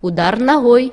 удар ногой.